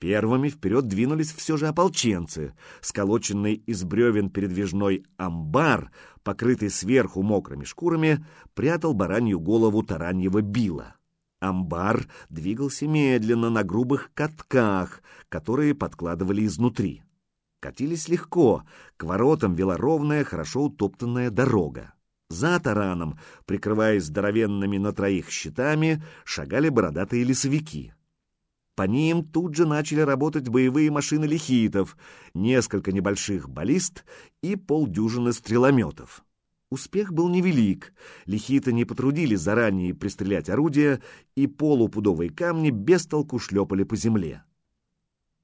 Первыми вперед двинулись все же ополченцы. Сколоченный из бревен передвижной амбар, покрытый сверху мокрыми шкурами, прятал баранью голову тараньего била. Амбар двигался медленно на грубых катках, которые подкладывали изнутри. Катились легко, к воротам вела ровная, хорошо утоптанная дорога. За тараном, прикрываясь здоровенными на троих щитами, шагали бородатые лесовики. По ним тут же начали работать боевые машины лихитов, несколько небольших баллист и полдюжины стрелометов. Успех был невелик. Лихиты не потрудились заранее пристрелять орудия, и полупудовые камни без толку шлепали по земле.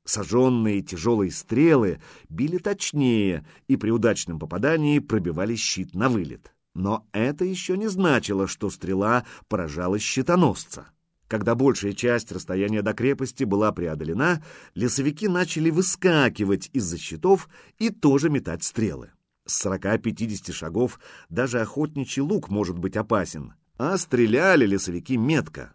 Сожженные тяжелые стрелы били точнее и при удачном попадании пробивали щит на вылет. Но это еще не значило, что стрела поражала щитоносца. Когда большая часть расстояния до крепости была преодолена, лесовики начали выскакивать из-за щитов и тоже метать стрелы. С 40-50 шагов даже охотничий лук может быть опасен, а стреляли лесовики метко.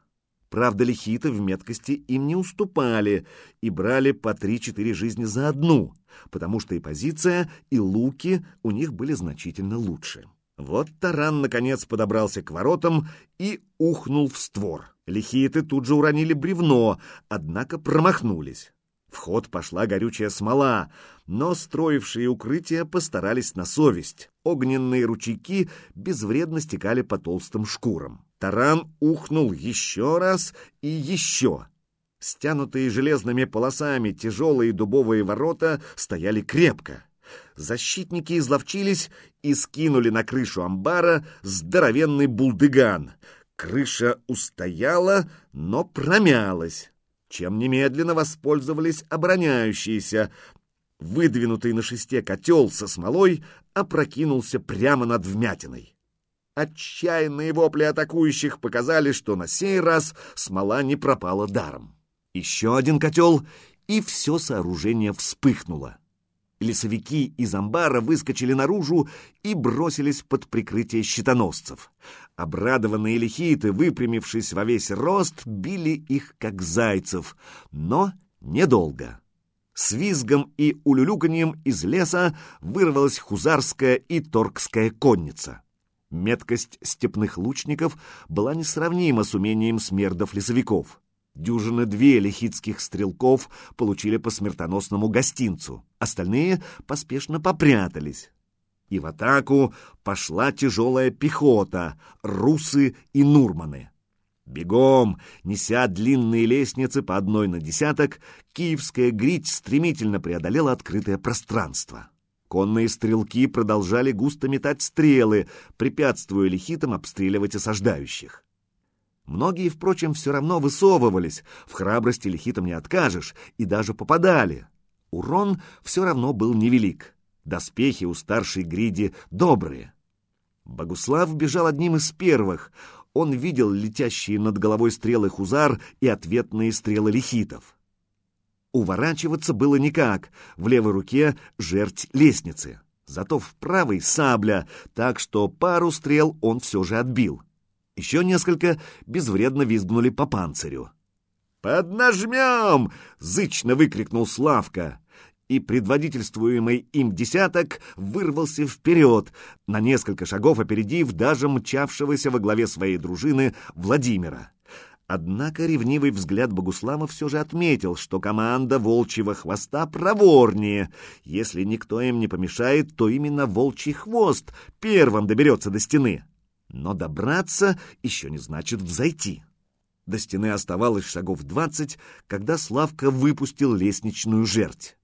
Правда, лихиты в меткости им не уступали и брали по 3-4 жизни за одну, потому что и позиция, и луки у них были значительно лучше. Вот таран, наконец, подобрался к воротам и ухнул в створ. Лихиты тут же уронили бревно, однако промахнулись. В ход пошла горючая смола, но строившие укрытия постарались на совесть. Огненные ручейки безвредно стекали по толстым шкурам. Таран ухнул еще раз и еще. Стянутые железными полосами тяжелые дубовые ворота стояли крепко. Защитники изловчились и скинули на крышу амбара здоровенный булдыган. Крыша устояла, но промялась чем немедленно воспользовались обороняющиеся. Выдвинутый на шесте котел со смолой опрокинулся прямо над вмятиной. Отчаянные вопли атакующих показали, что на сей раз смола не пропала даром. Еще один котел, и все сооружение вспыхнуло. Лесовики из амбара выскочили наружу и бросились под прикрытие щитоносцев. Обрадованные лихиты, выпрямившись во весь рост, били их, как зайцев, но недолго. С визгом и улюлюканьем из леса вырвалась хузарская и торгская конница. Меткость степных лучников была несравнима с умением смердов-лесовиков. Дюжины две лихитских стрелков получили по смертоносному гостинцу, остальные поспешно попрятались. И в атаку пошла тяжелая пехота, русы и нурманы. Бегом, неся длинные лестницы по одной на десяток, киевская грить стремительно преодолела открытое пространство. Конные стрелки продолжали густо метать стрелы, препятствуя лихитам обстреливать осаждающих. Многие, впрочем, все равно высовывались, в храбрости лихитам не откажешь, и даже попадали. Урон все равно был невелик. Доспехи у старшей гриди добрые. Богуслав бежал одним из первых. Он видел летящие над головой стрелы хузар и ответные стрелы лихитов. Уворачиваться было никак. В левой руке жерть лестницы. Зато в правой сабля, так что пару стрел он все же отбил. Еще несколько безвредно визгнули по панцирю. «Поднажмем!» — зычно выкрикнул Славка. И предводительствуемый им десяток вырвался вперед, на несколько шагов опередив даже мчавшегося во главе своей дружины Владимира. Однако ревнивый взгляд Богуслава все же отметил, что команда волчьего хвоста проворнее. Если никто им не помешает, то именно волчий хвост первым доберется до стены. Но добраться еще не значит взойти. До стены оставалось шагов двадцать, когда Славка выпустил лестничную жерть.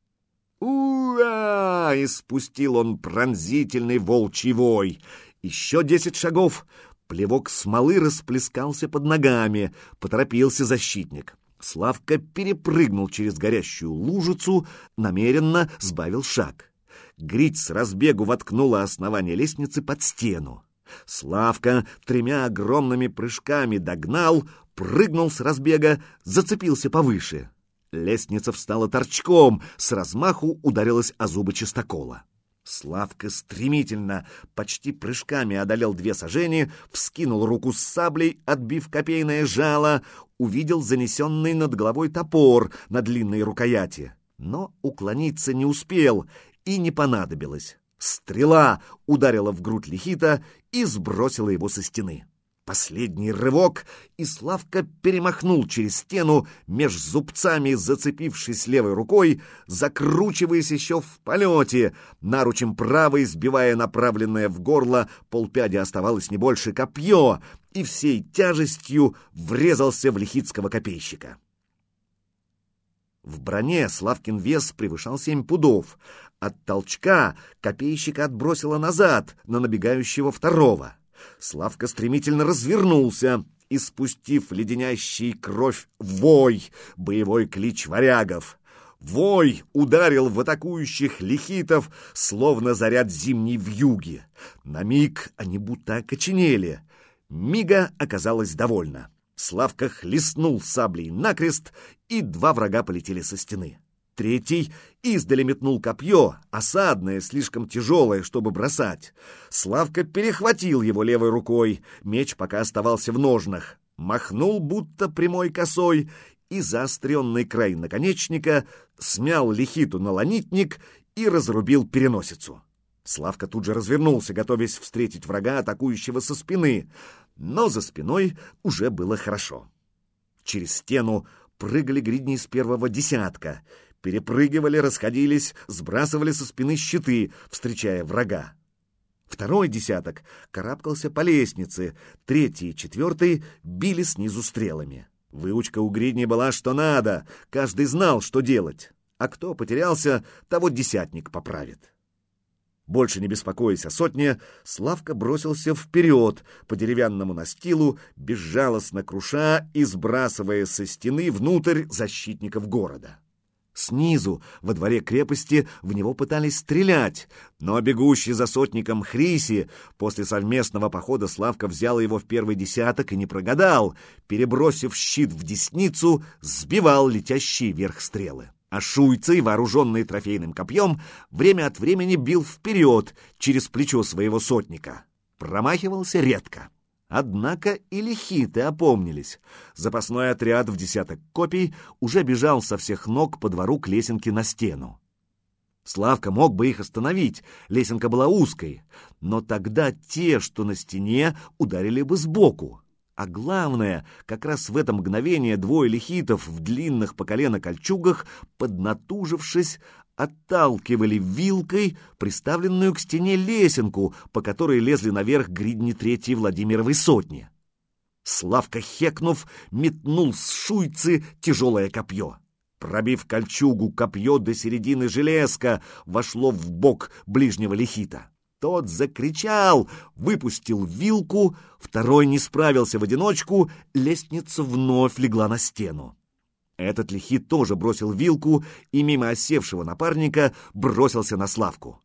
«Уа!» — испустил он пронзительный волчий вой. Еще десять шагов. Плевок смолы расплескался под ногами. Поторопился защитник. Славка перепрыгнул через горящую лужицу, намеренно сбавил шаг. Грить с разбегу воткнула основание лестницы под стену. Славка тремя огромными прыжками догнал, прыгнул с разбега, зацепился повыше. Лестница встала торчком, с размаху ударилась о зубы чистокола. Славка стремительно, почти прыжками одолел две сажени, вскинул руку с саблей, отбив копейное жало, увидел занесенный над головой топор на длинной рукояти. Но уклониться не успел и не понадобилось. Стрела ударила в грудь Лихита и сбросила его со стены. Последний рывок, и Славка перемахнул через стену, меж зубцами зацепившись левой рукой, закручиваясь еще в полете, наручем правой сбивая направленное в горло, полпяди оставалось не больше копье, и всей тяжестью врезался в лихитского копейщика. В броне Славкин вес превышал семь пудов. От толчка копейщика отбросило назад на набегающего второго. Славка стремительно развернулся и, спустив леденящий кровь вой, боевой клич варягов, Вой ударил в атакующих лихитов, словно заряд зимней вьюги. На миг они будто окоченели. Мига оказалась довольна. Славка хлестнул саблей накрест, и два врага полетели со стены. Третий издали метнул копье, осадное, слишком тяжелое, чтобы бросать. Славка перехватил его левой рукой, меч пока оставался в ножнах, махнул будто прямой косой, и заостренный край наконечника смял лихиту на ланитник и разрубил переносицу. Славка тут же развернулся, готовясь встретить врага, атакующего со спины, но за спиной уже было хорошо. Через стену прыгали гридни из первого десятка — перепрыгивали, расходились, сбрасывали со спины щиты, встречая врага. Второй десяток карабкался по лестнице, третий и четвертый били снизу стрелами. Выучка у гридни была что надо, каждый знал, что делать. А кто потерялся, того десятник поправит. Больше не беспокоясь о сотне, Славка бросился вперед по деревянному настилу, безжалостно круша и сбрасывая со стены внутрь защитников города. Снизу, во дворе крепости, в него пытались стрелять, но бегущий за сотником Хриси после совместного похода Славка взял его в первый десяток и не прогадал, перебросив щит в десницу, сбивал летящие вверх стрелы. А Шуйцей, вооруженный трофейным копьем, время от времени бил вперед через плечо своего сотника. Промахивался редко. Однако и лихиты опомнились. Запасной отряд в десяток копий уже бежал со всех ног по двору к лесенке на стену. Славка мог бы их остановить, лесенка была узкой, но тогда те, что на стене, ударили бы сбоку. А главное, как раз в это мгновение двое лихитов в длинных по колено кольчугах, поднатужившись, отталкивали вилкой приставленную к стене лесенку, по которой лезли наверх гридни третьей Владимировой сотни. Славка, хекнув, метнул с шуйцы тяжелое копье. Пробив кольчугу, копье до середины железка вошло в бок ближнего лихита. Тот закричал, выпустил вилку, второй не справился в одиночку, лестница вновь легла на стену. Этот лихий тоже бросил вилку и мимо осевшего напарника бросился на Славку.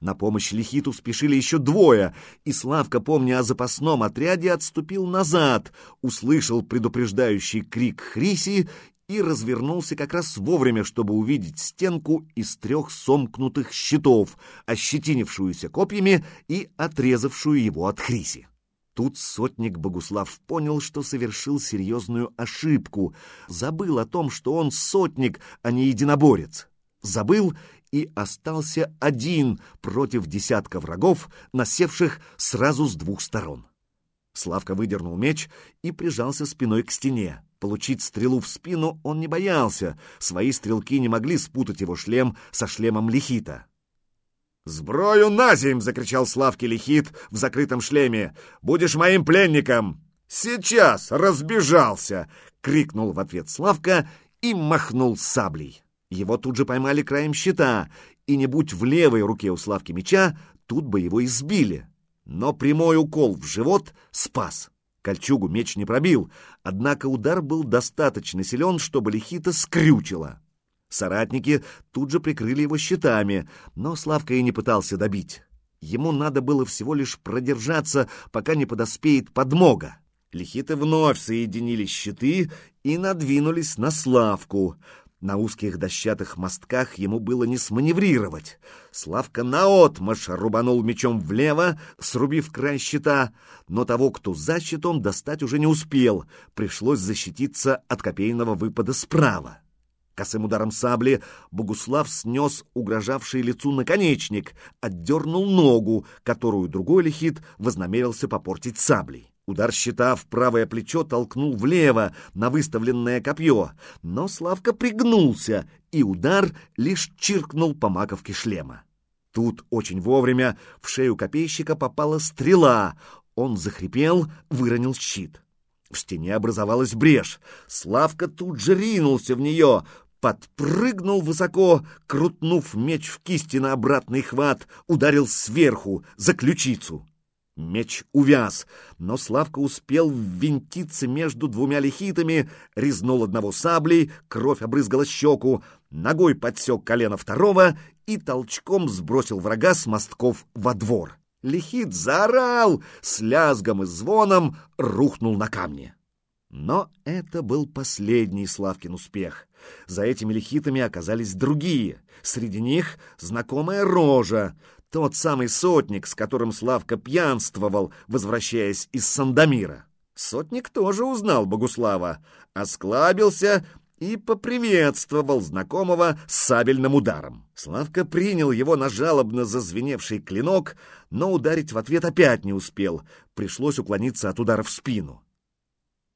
На помощь Лихиту спешили еще двое, и Славка, помня о запасном отряде, отступил назад, услышал предупреждающий крик Хриси и развернулся как раз вовремя, чтобы увидеть стенку из трех сомкнутых щитов, ощетинившуюся копьями и отрезавшую его от Хриси. Тут сотник Богуслав понял, что совершил серьезную ошибку, забыл о том, что он сотник, а не единоборец. Забыл и остался один против десятка врагов, насевших сразу с двух сторон. Славка выдернул меч и прижался спиной к стене. Получить стрелу в спину он не боялся, свои стрелки не могли спутать его шлем со шлемом Лихита. «Сброю на земь!» — закричал Славки Лихит в закрытом шлеме. «Будешь моим пленником!» «Сейчас! Разбежался!» — крикнул в ответ Славка и махнул саблей. Его тут же поймали краем щита, и не будь в левой руке у Славки меча, тут бы его избили. Но прямой укол в живот спас. Кольчугу меч не пробил, однако удар был достаточно силен, чтобы Лихита скрючило. Соратники тут же прикрыли его щитами, но Славка и не пытался добить. Ему надо было всего лишь продержаться, пока не подоспеет подмога. Лихиты вновь соединили щиты и надвинулись на Славку. На узких дощатых мостках ему было не сманеврировать. Славка наотмашь рубанул мечом влево, срубив край щита, но того, кто за щитом, достать уже не успел. Пришлось защититься от копейного выпада справа. Косым ударом сабли Богуслав снес угрожавший лицу наконечник, отдернул ногу, которую другой лихит вознамерился попортить саблей. Удар щита в правое плечо толкнул влево на выставленное копье, но Славка пригнулся, и удар лишь чиркнул по маковке шлема. Тут очень вовремя в шею копейщика попала стрела. Он захрипел, выронил щит. В стене образовалась брешь. Славка тут же ринулся в нее, подпрыгнул высоко, крутнув меч в кисти на обратный хват, ударил сверху, за ключицу. Меч увяз, но Славка успел ввинтиться между двумя лихитами, резнул одного саблей, кровь обрызгала щеку, ногой подсек колено второго и толчком сбросил врага с мостков во двор. Лихит заорал, с лязгом и звоном рухнул на камни. Но это был последний Славкин успех. За этими лихитами оказались другие. Среди них знакомая рожа, тот самый сотник, с которым Славка пьянствовал, возвращаясь из Сандомира. Сотник тоже узнал Богуслава, осклабился и поприветствовал знакомого с сабельным ударом. Славка принял его на жалобно зазвеневший клинок, но ударить в ответ опять не успел, пришлось уклониться от удара в спину.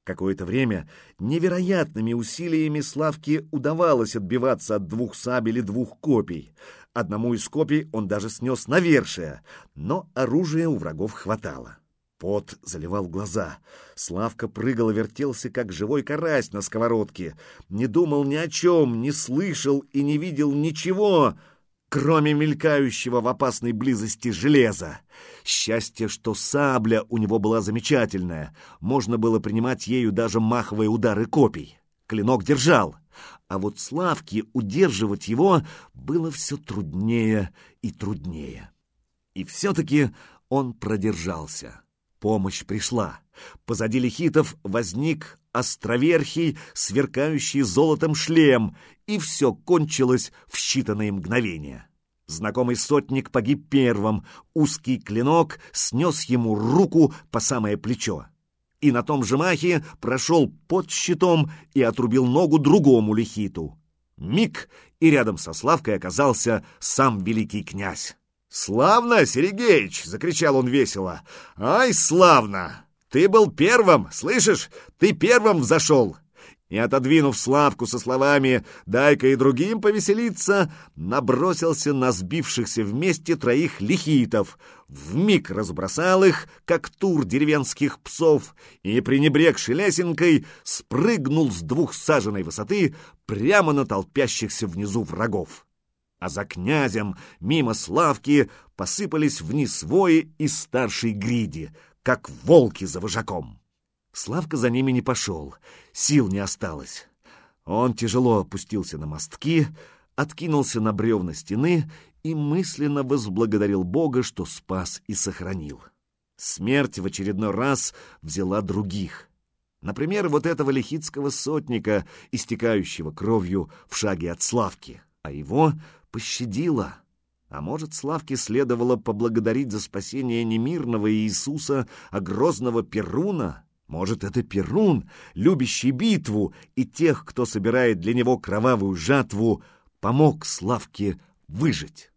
Какое-то время невероятными усилиями Славке удавалось отбиваться от двух сабель и двух копий. Одному из копий он даже снес навершие, но оружия у врагов хватало. Пот заливал глаза. Славка прыгал и вертелся, как живой карась на сковородке. Не думал ни о чем, не слышал и не видел ничего, кроме мелькающего в опасной близости железа. Счастье, что сабля у него была замечательная. Можно было принимать ею даже маховые удары копий. Клинок держал — а вот Славке удерживать его было все труднее и труднее. И все-таки он продержался. Помощь пришла. Позади лихитов возник островерхий, сверкающий золотом шлем, и все кончилось в считанные мгновения. Знакомый сотник погиб первым, узкий клинок снес ему руку по самое плечо и на том же махе прошел под щитом и отрубил ногу другому лихиту. Миг, и рядом со Славкой оказался сам великий князь. «Славно, Сергеич!» — закричал он весело. «Ай, славно! Ты был первым, слышишь? Ты первым взошел! и, отодвинув Славку со словами «дай-ка и другим повеселиться», набросился на сбившихся вместе троих лихитов, вмиг разбросал их, как тур деревенских псов, и, пренебрегши лесенкой, спрыгнул с двухсаженной высоты прямо на толпящихся внизу врагов. А за князем, мимо Славки, посыпались вниз вои и старшей гриди, как волки за вожаком. Славка за ними не пошел, сил не осталось. Он тяжело опустился на мостки, откинулся на бревна стены и мысленно возблагодарил Бога, что спас и сохранил. Смерть в очередной раз взяла других. Например, вот этого лихитского сотника, истекающего кровью в шаге от Славки. А его пощадила. А может, Славке следовало поблагодарить за спасение не мирного Иисуса, а грозного Перуна? Может, это Перун, любящий битву, и тех, кто собирает для него кровавую жатву, помог Славке выжить.